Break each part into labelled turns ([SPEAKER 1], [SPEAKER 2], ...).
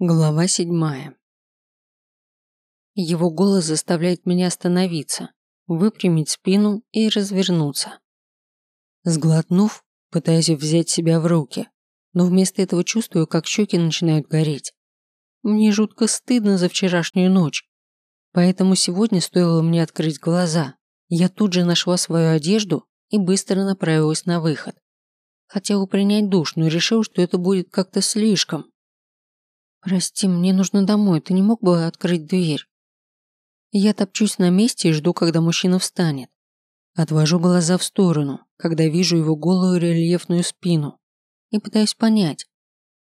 [SPEAKER 1] Глава седьмая. Его голос заставляет меня остановиться, выпрямить спину и развернуться. Сглотнув, пытаясь взять себя в руки, но вместо этого чувствую, как щеки начинают гореть. Мне жутко стыдно за вчерашнюю ночь, поэтому сегодня стоило мне открыть глаза. Я тут же нашла свою одежду и быстро направилась на выход. Хотела принять душ, но решил, что это будет как-то слишком, «Прости, мне нужно домой, ты не мог бы открыть дверь?» Я топчусь на месте и жду, когда мужчина встанет. Отвожу глаза в сторону, когда вижу его голую рельефную спину и пытаюсь понять,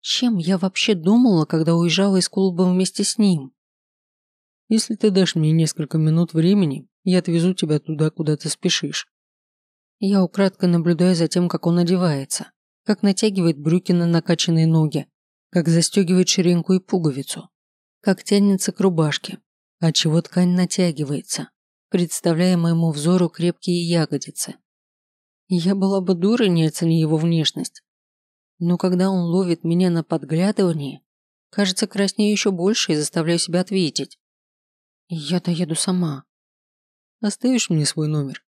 [SPEAKER 1] чем я вообще думала, когда уезжала из клуба вместе с ним.
[SPEAKER 2] «Если ты дашь мне несколько минут времени, я отвезу тебя туда, куда ты спешишь».
[SPEAKER 1] Я украдкой наблюдаю за тем, как он одевается, как натягивает брюки на накачанные ноги, как застегивает ширинку и пуговицу, как тянется к рубашке, отчего ткань натягивается, представляя моему взору крепкие ягодицы. Я была бы дурой, не оцени его внешность. Но когда он ловит меня на подглядывании, кажется, краснею еще больше и заставляю себя ответить. Я доеду сама.
[SPEAKER 2] Оставишь мне свой номер?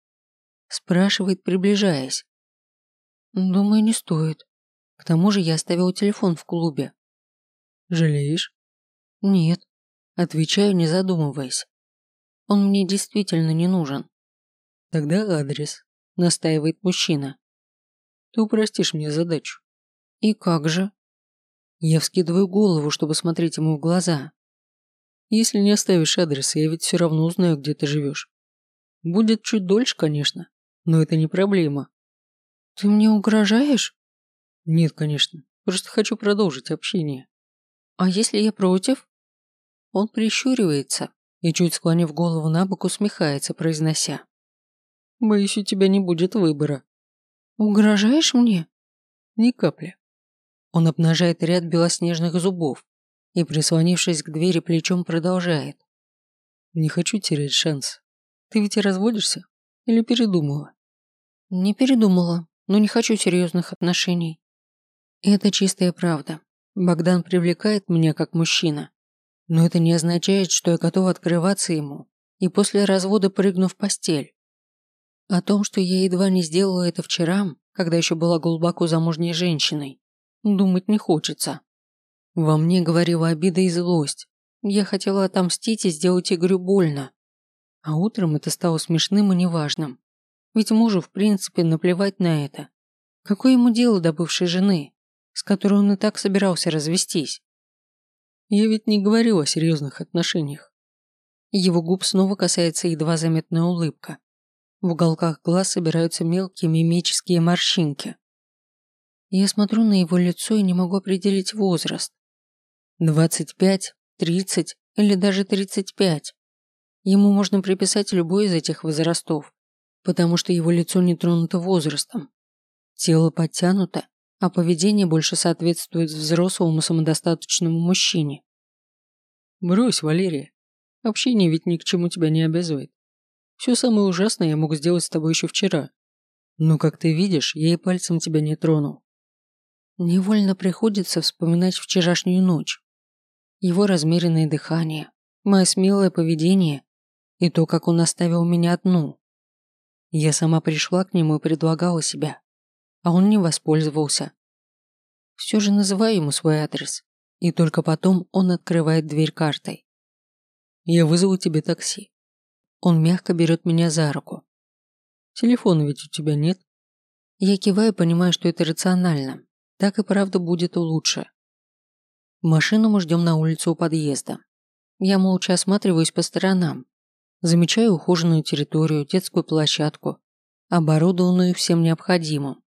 [SPEAKER 1] Спрашивает, приближаясь. Думаю, не стоит. К тому же я оставила телефон в клубе.
[SPEAKER 2] Жалеешь?
[SPEAKER 1] Нет. Отвечаю, не задумываясь. Он мне действительно не нужен.
[SPEAKER 2] Тогда адрес,
[SPEAKER 1] настаивает мужчина.
[SPEAKER 2] Ты упростишь мне задачу.
[SPEAKER 1] И как же? Я вскидываю голову, чтобы смотреть ему в глаза.
[SPEAKER 2] Если не оставишь адрес, я ведь все равно узнаю, где ты живешь. Будет чуть дольше, конечно, но это не проблема.
[SPEAKER 1] Ты мне угрожаешь?
[SPEAKER 2] Нет, конечно. Просто хочу продолжить общение.
[SPEAKER 1] А если я против? Он прищуривается и, чуть склонив голову на бок, усмехается, произнося.
[SPEAKER 2] Боюсь, у тебя не будет выбора.
[SPEAKER 1] Угрожаешь мне?
[SPEAKER 2] Ни капли.
[SPEAKER 1] Он обнажает ряд белоснежных зубов и, прислонившись к двери плечом, продолжает.
[SPEAKER 2] Не хочу терять шанс. Ты ведь и разводишься? Или передумала?
[SPEAKER 1] Не передумала, но не хочу серьезных отношений. Это чистая правда. Богдан привлекает меня как мужчина. Но это не означает, что я готова открываться ему и после развода прыгну в постель. О том, что я едва не сделала это вчера, когда еще была глубоко замужней женщиной, думать не хочется. Во мне говорила обида и злость. Я хотела отомстить и сделать Игорю больно. А утром это стало смешным и неважным. Ведь мужу, в принципе, наплевать на это. Какое ему дело до бывшей жены? С которой он и так собирался развестись.
[SPEAKER 2] Я ведь не говорил о серьезных отношениях.
[SPEAKER 1] Его губ снова касается едва заметная улыбка. В уголках глаз собираются мелкие мимические морщинки. Я смотрю на его лицо и не могу определить возраст. 25, 30 или даже 35. Ему можно приписать любой из этих возрастов, потому что его лицо не тронуто возрастом. Тело подтянуто, а поведение больше соответствует взрослому самодостаточному мужчине.
[SPEAKER 2] Брось, Валерия. Общение ведь ни к чему тебя не обязывает. Все самое ужасное я мог сделать с тобой еще вчера. Но, как ты видишь, я и пальцем тебя не тронул.
[SPEAKER 1] Невольно приходится вспоминать вчерашнюю ночь. Его размеренное дыхание, мое смелое поведение и то, как он оставил меня одну. Я сама пришла к нему и предлагала себя а он не воспользовался. Все же называю ему свой адрес, и только потом он открывает дверь картой.
[SPEAKER 2] «Я вызову тебе такси».
[SPEAKER 1] Он мягко берет меня за руку.
[SPEAKER 2] «Телефона ведь у тебя нет?»
[SPEAKER 1] Я киваю, понимая, что это рационально. Так и правда будет лучше. Машину мы ждем на улице у подъезда. Я молча осматриваюсь по сторонам. Замечаю ухоженную территорию, детскую площадку, оборудованную всем необходимым.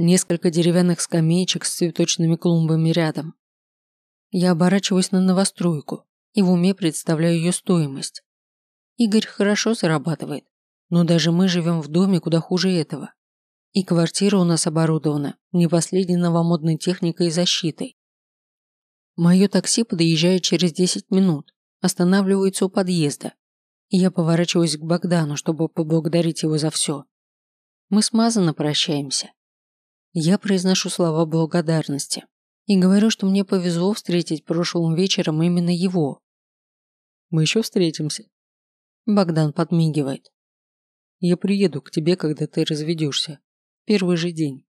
[SPEAKER 1] Несколько деревянных скамеечек с цветочными клумбами рядом. Я оборачиваюсь на новостройку и в уме представляю ее стоимость. Игорь хорошо зарабатывает, но даже мы живем в доме куда хуже этого. И квартира у нас оборудована не последней новомодной техникой и защитой. Мое такси подъезжает через 10 минут, останавливается у подъезда, и я поворачиваюсь к Богдану, чтобы поблагодарить его за все. Мы смазанно прощаемся. Я произношу слова благодарности И говорю, что мне повезло встретить прошлым вечером именно его.
[SPEAKER 2] Мы еще встретимся.
[SPEAKER 1] Богдан подмигивает.
[SPEAKER 2] Я приеду к тебе, когда ты разведешься. Первый же день.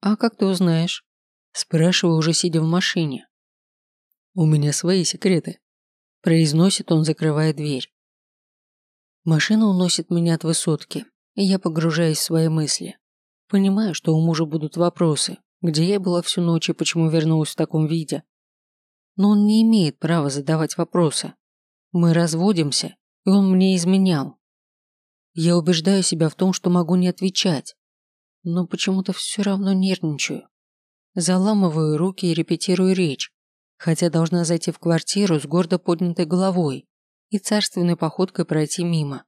[SPEAKER 1] А как ты узнаешь? Спрашиваю, уже сидя в машине.
[SPEAKER 2] У меня свои секреты. Произносит он, закрывая дверь.
[SPEAKER 1] Машина уносит меня от высотки, и я погружаюсь в свои мысли. Понимаю, что у мужа будут вопросы, где я была всю ночь и почему вернулась в таком виде. Но он не имеет права задавать вопросы. Мы разводимся, и он мне изменял. Я убеждаю себя в том, что могу не отвечать, но почему-то все равно нервничаю. Заламываю руки и репетирую речь, хотя должна зайти в квартиру с гордо поднятой головой и царственной походкой пройти мимо.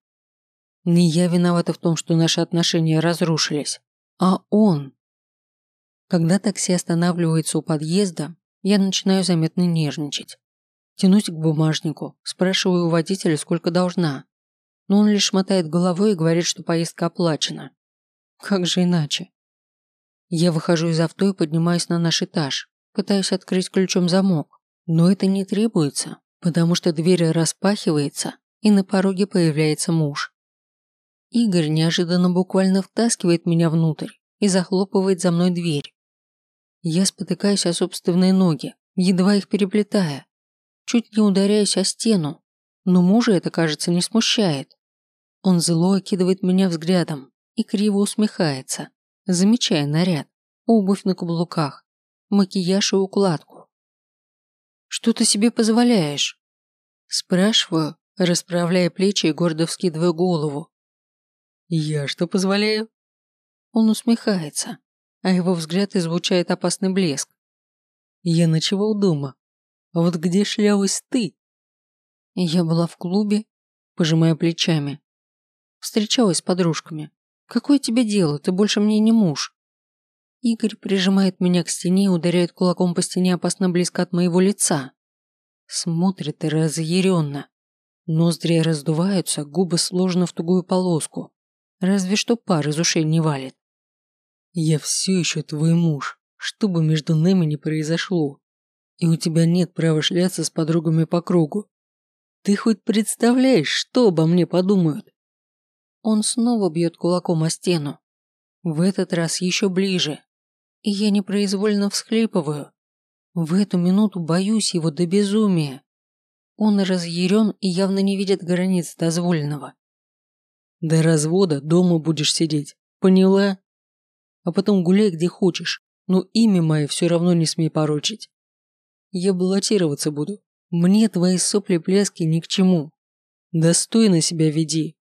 [SPEAKER 1] Не я виновата в том, что наши отношения разрушились, а он. Когда такси останавливается у подъезда, я начинаю заметно нервничать. Тянусь к бумажнику, спрашиваю у водителя, сколько должна. Но он лишь мотает головой и говорит, что поездка оплачена. Как же иначе? Я выхожу из авто и поднимаюсь на наш этаж. Пытаюсь открыть ключом замок, но это не требуется, потому что дверь распахивается, и на пороге появляется муж. Игорь неожиданно буквально втаскивает меня внутрь и захлопывает за мной дверь. Я спотыкаюсь о собственные ноги, едва их переплетая. Чуть не ударяюсь о стену, но мужа это, кажется, не смущает. Он зло окидывает меня взглядом и криво усмехается, замечая наряд, обувь на каблуках, макияж и укладку. «Что ты себе позволяешь?» Спрашиваю, расправляя плечи и гордо вскидывая голову.
[SPEAKER 2] «Я что позволяю?»
[SPEAKER 1] Он усмехается, а его взгляд излучает опасный блеск.
[SPEAKER 2] «Я ночевал дома. А вот где шлялась ты?»
[SPEAKER 1] Я была в клубе, пожимая плечами. Встречалась с подружками. Какое тебе дело, ты больше мне не муж. Игорь прижимает меня к стене и ударяет кулаком по стене опасно близко от моего лица. Смотрит разъяренно. Ноздри раздуваются, губы сложены в тугую полоску. Разве что пар из ушей не валит.
[SPEAKER 2] Я все еще твой муж, что бы между нами ни произошло. И у тебя нет права шляться с подругами по кругу. Ты хоть представляешь, что обо мне подумают?
[SPEAKER 1] Он снова бьет кулаком о стену. В этот раз еще ближе, и я непроизвольно всхлипываю. В эту минуту боюсь его до безумия. Он разъярен и явно не видит границ дозволенного.
[SPEAKER 2] До развода дома будешь сидеть, поняла? А потом гуляй где хочешь, но имя мое все равно не смей порочить. Я баллотироваться буду. Мне твои сопли-пляски ни к чему. Достойно себя веди.